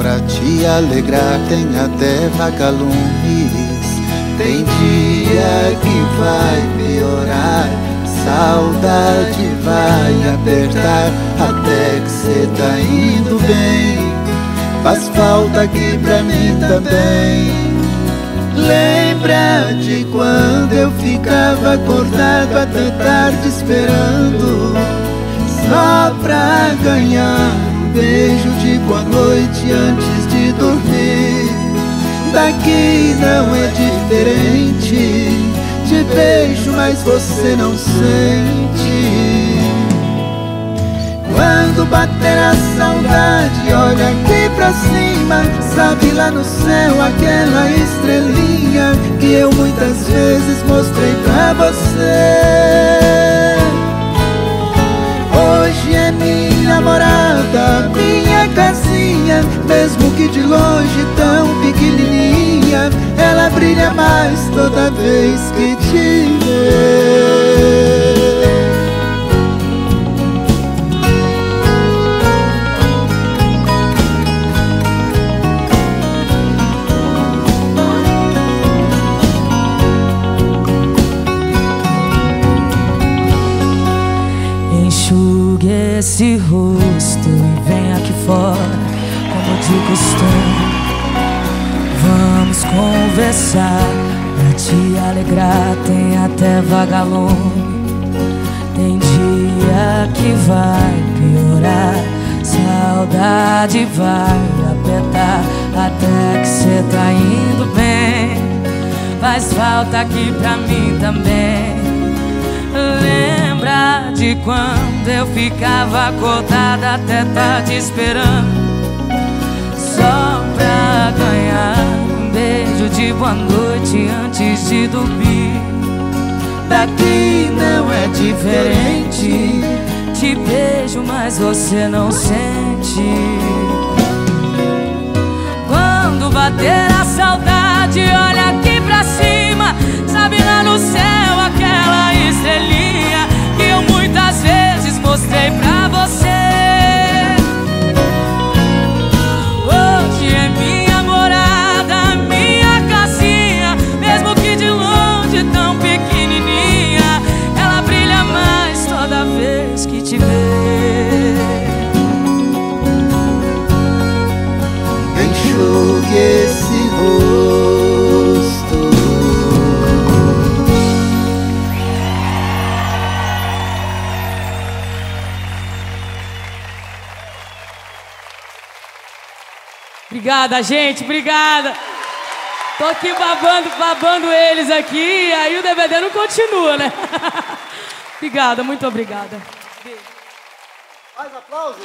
pra te alegrar. Tem até vagalumes. Tem dia que vai piorar. Saudade vai apertar até que cê tá indo bem. Faz falta aqui pra mim também. Lembra de quando eu ficava acordado até tarde esperando Só pra ganhar Daqui não é diferente. Te beijo, mas você não sente. Quando bater a saudade, olha aqui pra cima. Sabe lá no céu aquela estrelinha Que eu muitas vezes mostrei pra você. Hoje é minha morada, minha casinha Mesmo que de brilha mais toda vez que te vê esse rosto e vem aqui fora, como de costume. Conversar pra te alegrar. Tem até vagalume. Tem dia que vai piorar. Saudade vai apertar até que cê tá indo bem. Faz falta aqui pra mim também. Lembra de quando eu ficava acordada até tarde esperando Só boa noite antes de dormir. Daqui não é diferente Te beijo, mas você não sente. Quando bater Obrigada, gente, obrigada. Tô aqui babando, babando eles aqui, aí o DVD não continua, né? obrigada, muito obrigada. Mais aplausos